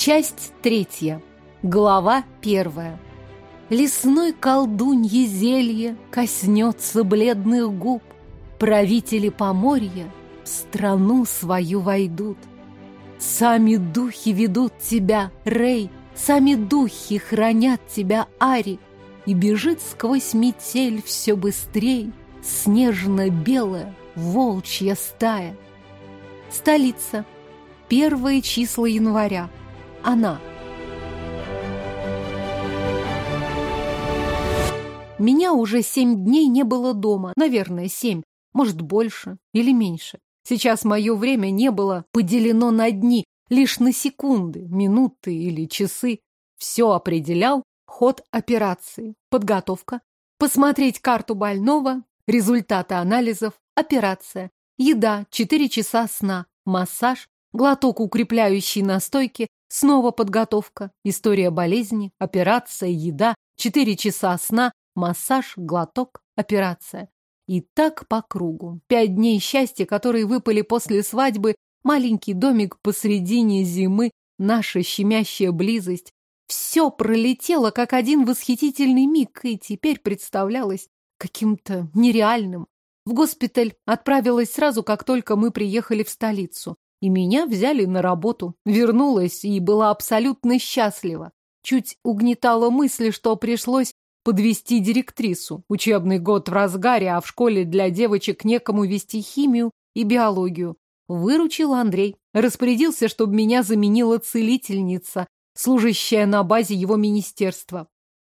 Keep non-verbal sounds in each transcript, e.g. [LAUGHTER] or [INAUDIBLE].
Часть третья. Глава первая. Лесной колдунье зелье коснется бледных губ. Правители Поморья в страну свою войдут. Сами духи ведут тебя, Рей, сами духи хранят тебя, Ари, и бежит сквозь метель все быстрей снежно-белая волчья стая. Столица. Первые числа января. Она. Меня уже семь дней не было дома. Наверное, семь. Может, больше или меньше. Сейчас мое время не было поделено на дни, лишь на секунды, минуты или часы. Все определял ход операции, подготовка, посмотреть карту больного, результаты анализов, операция, еда, 4 часа сна, массаж, глоток укрепляющей настойки, снова подготовка, история болезни, операция, еда, 4 часа сна, массаж, глоток, операция. И так по кругу. Пять дней счастья, которые выпали после свадьбы, маленький домик посредине зимы, наша щемящая близость. Все пролетело, как один восхитительный миг, и теперь представлялось каким-то нереальным. В госпиталь отправилась сразу, как только мы приехали в столицу. И меня взяли на работу. Вернулась и была абсолютно счастлива. Чуть угнетала мысль, что пришлось подвести директрису. Учебный год в разгаре, а в школе для девочек некому вести химию и биологию. Выручил Андрей. Распорядился, чтобы меня заменила целительница, служащая на базе его министерства.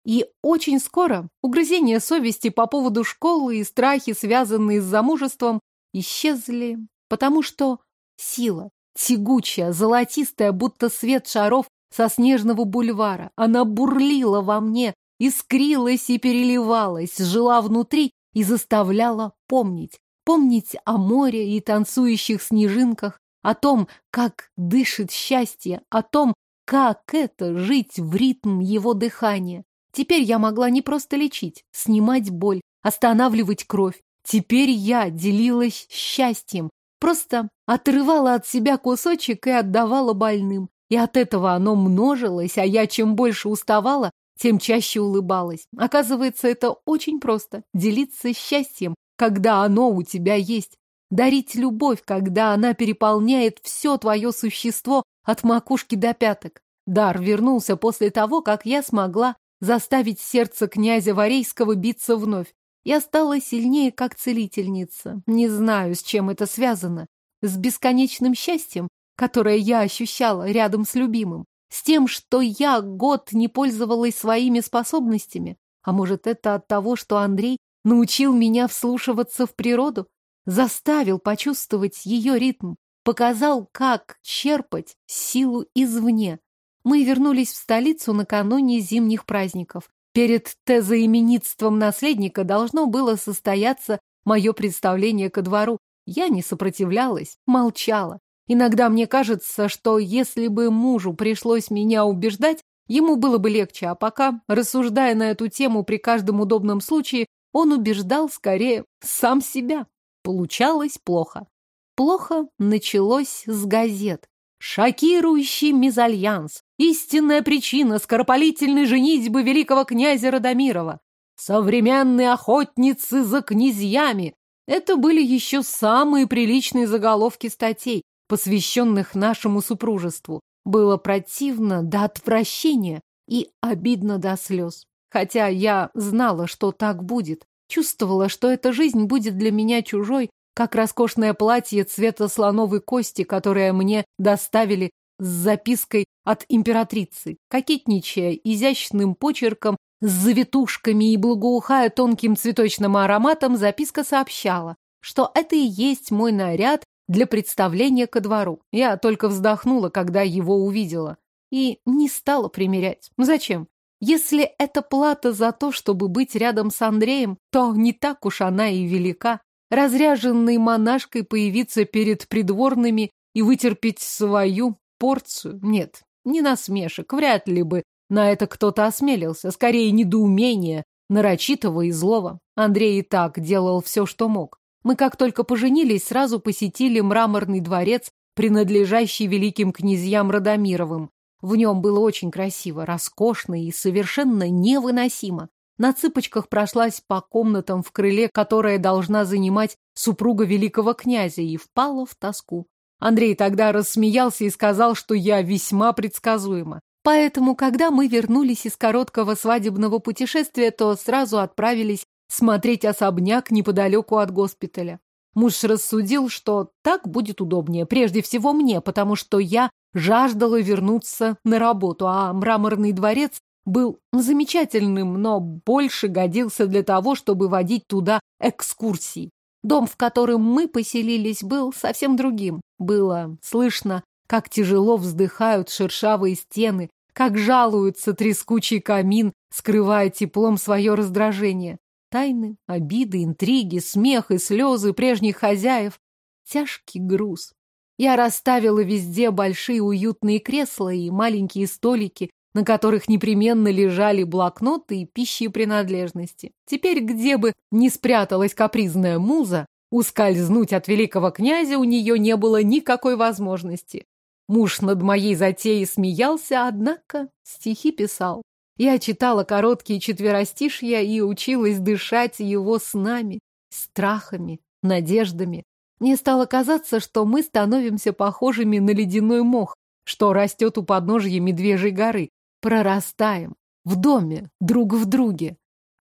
И очень скоро угрызения совести по поводу школы и страхи, связанные с замужеством, исчезли, потому что сила, тягучая, золотистая, будто свет шаров со снежного бульвара, она бурлила во мне, искрилась и переливалась, жила внутри и заставляла помнить. Помнить о море и танцующих снежинках, о том, как дышит счастье, о том, как это жить в ритм его дыхания. Теперь я могла не просто лечить, снимать боль, останавливать кровь. Теперь я делилась счастьем, просто отрывала от себя кусочек и отдавала больным. И от этого оно множилось, а я чем больше уставала, тем чаще улыбалась. Оказывается, это очень просто – делиться счастьем, когда оно у тебя есть. Дарить любовь, когда она переполняет все твое существо от макушки до пяток. Дар вернулся после того, как я смогла заставить сердце князя Варейского биться вновь. Я стала сильнее, как целительница. Не знаю, с чем это связано. С бесконечным счастьем, которое я ощущала рядом с любимым. С тем, что я год не пользовалась своими способностями. А может, это от того, что Андрей научил меня вслушиваться в природу? Заставил почувствовать ее ритм. Показал, как черпать силу извне. Мы вернулись в столицу накануне зимних праздников. Перед тезоименитством наследника должно было состояться мое представление ко двору. Я не сопротивлялась, молчала. Иногда мне кажется, что если бы мужу пришлось меня убеждать, ему было бы легче, а пока, рассуждая на эту тему при каждом удобном случае, он убеждал скорее сам себя. Получалось плохо. Плохо началось с газет. Шокирующий мезальянс. Истинная причина скоропалительной женитьбы великого князя Радомирова. Современные охотницы за князьями. Это были еще самые приличные заголовки статей, посвященных нашему супружеству. Было противно до отвращения и обидно до слез. Хотя я знала, что так будет. Чувствовала, что эта жизнь будет для меня чужой, как роскошное платье цвета слоновой кости, которое мне доставили с запиской от императрицы, кокетничая изящным почерком с завитушками и благоухая тонким цветочным ароматом, записка сообщала, что это и есть мой наряд для представления ко двору. Я только вздохнула, когда его увидела. И не стала примерять. Зачем? Если это плата за то, чтобы быть рядом с Андреем, то не так уж она и велика разряженной монашкой появиться перед придворными и вытерпеть свою порцию? Нет, не насмешек, вряд ли бы на это кто-то осмелился, скорее недоумение, нарочитого и злого. Андрей и так делал все, что мог. Мы как только поженились, сразу посетили мраморный дворец, принадлежащий великим князьям Радомировым. В нем было очень красиво, роскошно и совершенно невыносимо. На цыпочках прошлась по комнатам в крыле, которое должна занимать супруга великого князя, и впала в тоску. Андрей тогда рассмеялся и сказал, что я весьма предсказуема. Поэтому, когда мы вернулись из короткого свадебного путешествия, то сразу отправились смотреть особняк неподалеку от госпиталя. Муж рассудил, что так будет удобнее, прежде всего мне, потому что я жаждала вернуться на работу, а мраморный дворец был замечательным, но больше годился для того, чтобы водить туда экскурсии. Дом, в котором мы поселились, был совсем другим. Было слышно, как тяжело вздыхают шершавые стены, как жалуется трескучий камин, скрывая теплом свое раздражение. Тайны, обиды, интриги, смех и слезы прежних хозяев. Тяжкий груз. Я расставила везде большие уютные кресла и маленькие столики, на которых непременно лежали блокноты и пищи и принадлежности. Теперь, где бы ни спряталась капризная муза, ускользнуть от великого князя у нее не было никакой возможности. Муж над моей затеей смеялся, однако стихи писал. Я читала короткие четверостишья и училась дышать его снами, страхами, надеждами. Мне стало казаться, что мы становимся похожими на ледяной мох, что растет у подножья Медвежьей горы, прорастаем в доме, друг в друге.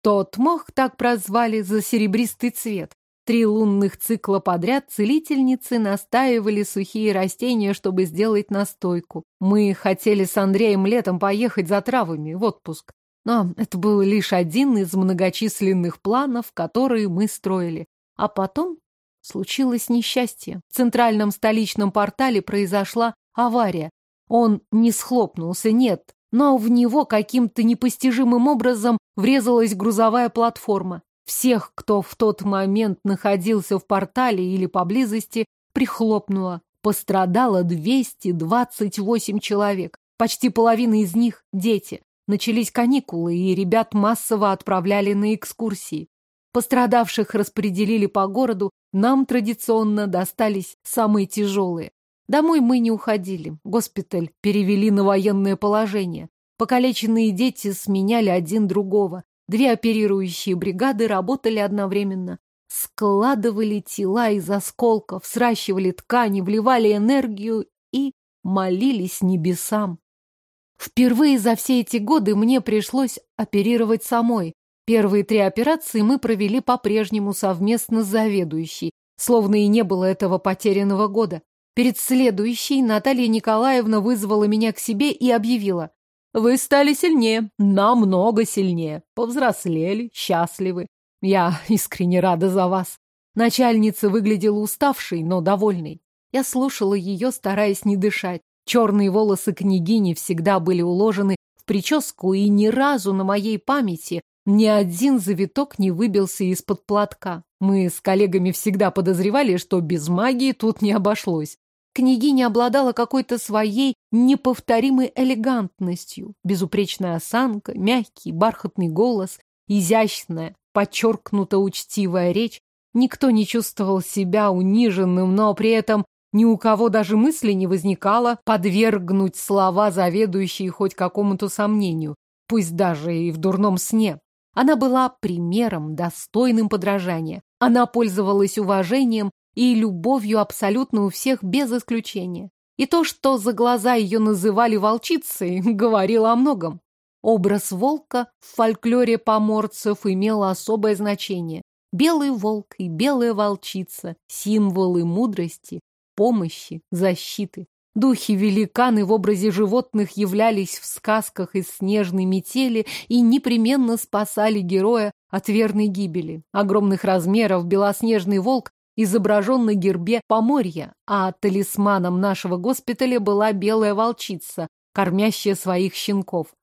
Тот мох так прозвали за серебристый цвет. Три лунных цикла подряд целительницы настаивали сухие растения, чтобы сделать настойку. Мы хотели с Андреем летом поехать за травами в отпуск. Но это был лишь один из многочисленных планов, которые мы строили. А потом случилось несчастье. В центральном столичном портале произошла авария. Он не схлопнулся, нет, но в него каким-то непостижимым образом врезалась грузовая платформа. Всех, кто в тот момент находился в портале или поблизости, прихлопнуло. Пострадало 228 человек. Почти половина из них – дети. Начались каникулы, и ребят массово отправляли на экскурсии. Пострадавших распределили по городу, нам традиционно достались самые тяжелые. Домой мы не уходили. Госпиталь перевели на военное положение. Покалеченные дети сменяли один другого. Две оперирующие бригады работали одновременно. Складывали тела из осколков, сращивали ткани, вливали энергию и молились небесам. Впервые за все эти годы мне пришлось оперировать самой. Первые три операции мы провели по-прежнему совместно с заведующей, словно и не было этого потерянного года. Перед следующей Наталья Николаевна вызвала меня к себе и объявила. «Вы стали сильнее, намного сильнее, повзрослели, счастливы. Я искренне рада за вас». Начальница выглядела уставшей, но довольной. Я слушала ее, стараясь не дышать. Черные волосы княгини всегда были уложены в прическу, и ни разу на моей памяти ни один завиток не выбился из-под платка. Мы с коллегами всегда подозревали, что без магии тут не обошлось. Княгиня обладала какой-то своей неповторимой элегантностью. Безупречная осанка, мягкий, бархатный голос, изящная, подчеркнуто учтивая речь. Никто не чувствовал себя униженным, но при этом ни у кого даже мысли не возникало подвергнуть слова заведующей хоть какому-то сомнению, пусть даже и в дурном сне. Она была примером, достойным подражания. Она пользовалась уважением и любовью абсолютно у всех без исключения. И то, что за глаза ее называли волчицей, [LAUGHS] говорило о многом. Образ волка в фольклоре поморцев имел особое значение. Белый волк и белая волчица – символы мудрости, помощи, защиты. Духи-великаны в образе животных являлись в сказках из снежной метели и непременно спасали героя от верной гибели. Огромных размеров белоснежный волк изображен на гербе Поморья, а талисманом нашего госпиталя была белая волчица, кормящая своих щенков.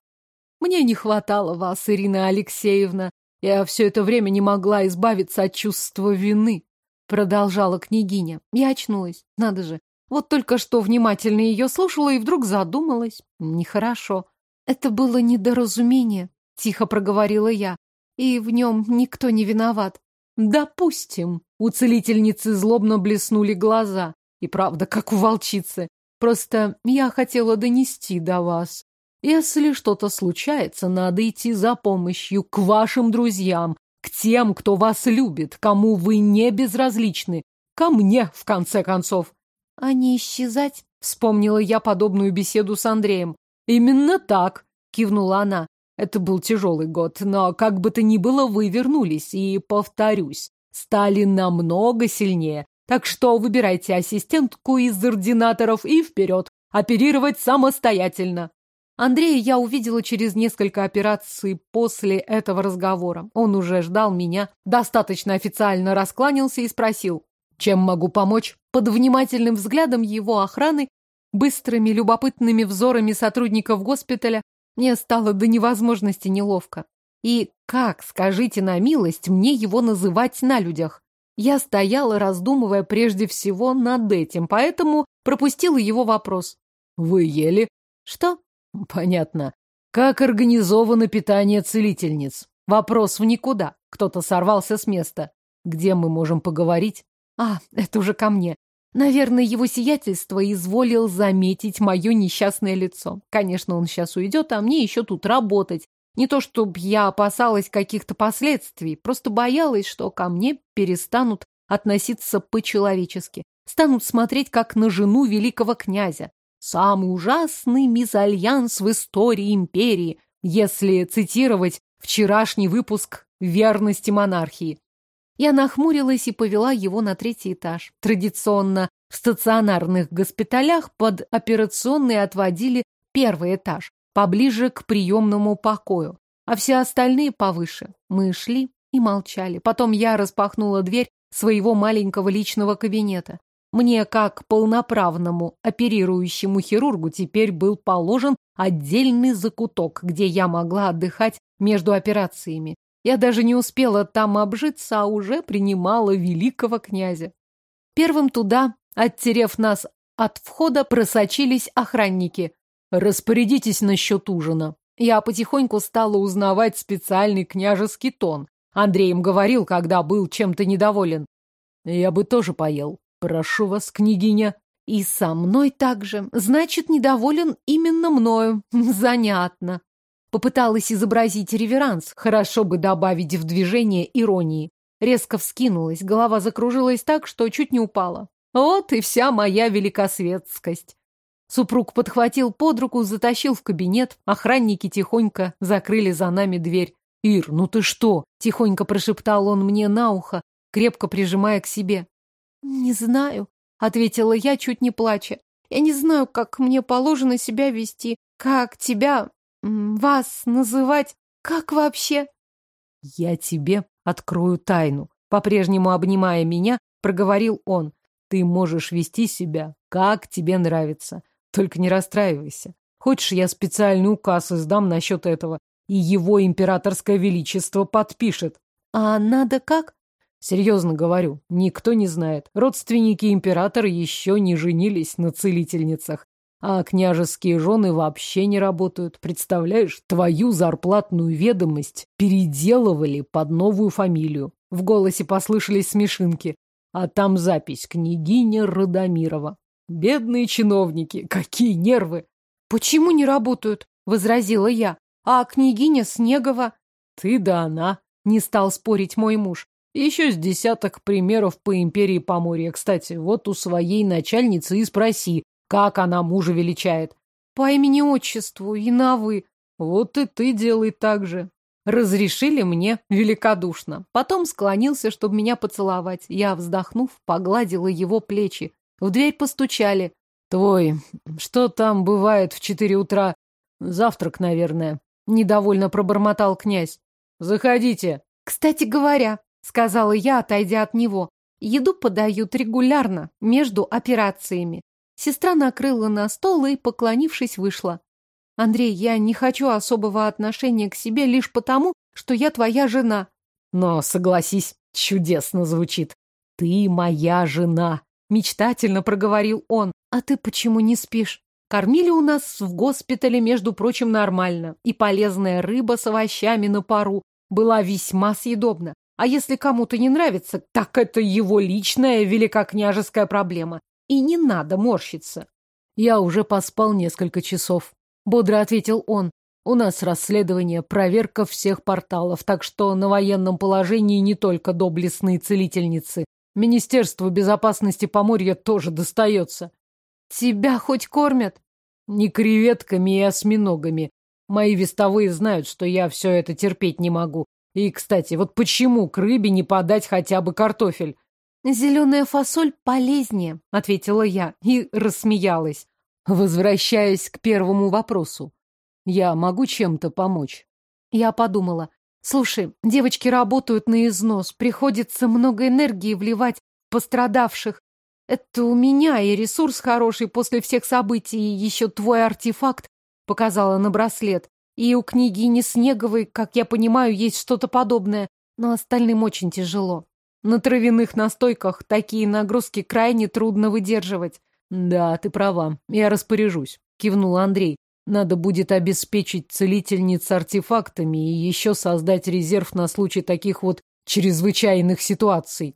Мне не хватало вас, Ирина Алексеевна. Я все это время не могла избавиться от чувства вины, продолжала княгиня. Я очнулась, надо же. Вот только что внимательно ее слушала и вдруг задумалась. Нехорошо. Это было недоразумение, тихо проговорила я. И в нем никто не виноват. Допустим. У целительницы злобно блеснули глаза. И правда, как у волчицы. Просто я хотела донести до вас. Если что-то случается, надо идти за помощью к вашим друзьям, к тем, кто вас любит, кому вы не безразличны, ко мне, в конце концов. А не исчезать? Вспомнила я подобную беседу с Андреем. Именно так, кивнула она. Это был тяжелый год, но как бы то ни было, вы вернулись, и, повторюсь, стали намного сильнее. Так что выбирайте ассистентку из ординаторов и вперед, оперировать самостоятельно. Андрея я увидела через несколько операций после этого разговора. Он уже ждал меня, достаточно официально раскланялся и спросил, чем могу помочь. Под внимательным взглядом его охраны, быстрыми любопытными взорами сотрудников госпиталя, мне стало до невозможности неловко. И как, скажите на милость, мне его называть на людях? Я стояла, раздумывая прежде всего над этим, поэтому пропустила его вопрос. «Вы ели?» «Что?» Понятно. Как организовано питание целительниц? Вопрос в никуда. Кто-то сорвался с места. Где мы можем поговорить? А, это уже ко мне. Наверное, его сиятельство изволил заметить мое несчастное лицо. Конечно, он сейчас уйдет, а мне еще тут работать. Не то, чтобы я опасалась каких-то последствий, просто боялась, что ко мне перестанут относиться по-человечески, станут смотреть как на жену великого князя. Самый ужасный мезальянс в истории империи, если цитировать вчерашний выпуск «Верности монархии». Я нахмурилась и повела его на третий этаж. Традиционно в стационарных госпиталях под операционные отводили первый этаж, поближе к приемному покою, а все остальные повыше. Мы шли и молчали. Потом я распахнула дверь своего маленького личного кабинета. Мне, как полноправному оперирующему хирургу, теперь был положен отдельный закуток, где я могла отдыхать между операциями. Я даже не успела там обжиться, а уже принимала великого князя. Первым туда, оттерев нас от входа, просочились охранники. «Распорядитесь насчет ужина». Я потихоньку стала узнавать специальный княжеский тон. Андрей им говорил, когда был чем-то недоволен. «Я бы тоже поел», Прошу вас, княгиня. И со мной также. Значит, недоволен именно мною. [LAUGHS] Занятно. Попыталась изобразить реверанс. Хорошо бы добавить в движение иронии. Резко вскинулась, голова закружилась так, что чуть не упала. Вот и вся моя великосветскость. Супруг подхватил под руку, затащил в кабинет. Охранники тихонько закрыли за нами дверь. «Ир, ну ты что?» — тихонько прошептал он мне на ухо, крепко прижимая к себе. «Не знаю», — ответила я, чуть не плача. «Я не знаю, как мне положено себя вести, как тебя, вас называть, как вообще?» «Я тебе открою тайну», — по-прежнему обнимая меня, проговорил он. «Ты можешь вести себя, как тебе нравится. Только не расстраивайся. Хочешь, я специальный указ издам насчет этого, и его императорское величество подпишет». «А надо как?» Серьезно говорю, никто не знает. Родственники императора еще не женились на целительницах. А княжеские жены вообще не работают. Представляешь, твою зарплатную ведомость переделывали под новую фамилию. В голосе послышались смешинки. А там запись «Княгиня Радомирова». Бедные чиновники, какие нервы! Почему не работают? Возразила я. А княгиня Снегова? Ты да она. Не стал спорить мой муж. Еще с десяток примеров по империи Поморья. Кстати, вот у своей начальницы и спроси, как она мужа величает. По имени-отчеству и на «вы». Вот и ты делай так же. Разрешили мне великодушно. Потом склонился, чтобы меня поцеловать. Я, вздохнув, погладила его плечи. В дверь постучали. Твой, что там бывает в четыре утра? Завтрак, наверное. Недовольно пробормотал князь. Заходите. Кстати говоря, — сказала я, отойдя от него. «Еду подают регулярно, между операциями». Сестра накрыла на стол и, поклонившись, вышла. «Андрей, я не хочу особого отношения к себе лишь потому, что я твоя жена». «Но, согласись, чудесно звучит. Ты моя жена», — мечтательно проговорил он. «А ты почему не спишь?» Кормили у нас в госпитале, между прочим, нормально, и полезная рыба с овощами на пару была весьма съедобна. А если кому-то не нравится, так это его личная великокняжеская проблема. И не надо морщиться. Я уже поспал несколько часов. Бодро ответил он. У нас расследование, проверка всех порталов, так что на военном положении не только доблестные целительницы. Министерству безопасности Поморья тоже достается. Тебя хоть кормят? Не креветками и осьминогами. Мои вестовые знают, что я все это терпеть не могу. И, кстати, вот почему к рыбе не подать хотя бы картофель? «Зеленая фасоль полезнее», — ответила я и рассмеялась. Возвращаясь к первому вопросу. Я могу чем-то помочь? Я подумала. Слушай, девочки работают на износ, приходится много энергии вливать в пострадавших. Это у меня и ресурс хороший после всех событий, и еще твой артефакт показала на браслет. И у княгини Снеговой, как я понимаю, есть что-то подобное, но остальным очень тяжело. На травяных настойках такие нагрузки крайне трудно выдерживать. Да, ты права, я распоряжусь, кивнул Андрей. Надо будет обеспечить целительниц артефактами и еще создать резерв на случай таких вот чрезвычайных ситуаций.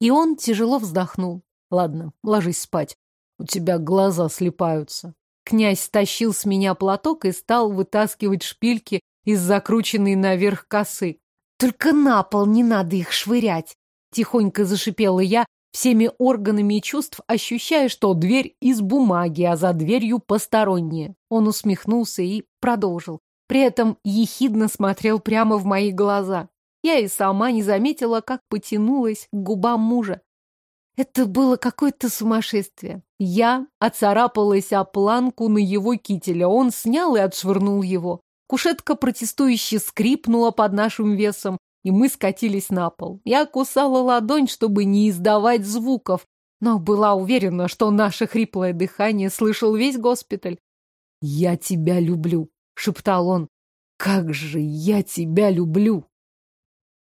И он тяжело вздохнул. Ладно, ложись спать. У тебя глаза слепаются. Князь стащил с меня платок и стал вытаскивать шпильки из закрученной наверх косы. Только на пол не надо их швырять. Тихонько зашипела я, всеми органами чувств ощущая, что дверь из бумаги, а за дверью посторонние. Он усмехнулся и продолжил. При этом ехидно смотрел прямо в мои глаза. Я и сама не заметила, как потянулась к губам мужа. Это было какое-то сумасшествие. Я оцарапалась о планку на его кителе, он снял и отшвырнул его. Кушетка протестующе скрипнула под нашим весом, и мы скатились на пол. Я кусала ладонь, чтобы не издавать звуков, но была уверена, что наше хриплое дыхание слышал весь госпиталь. «Я тебя люблю», — шептал он. «Как же я тебя люблю!»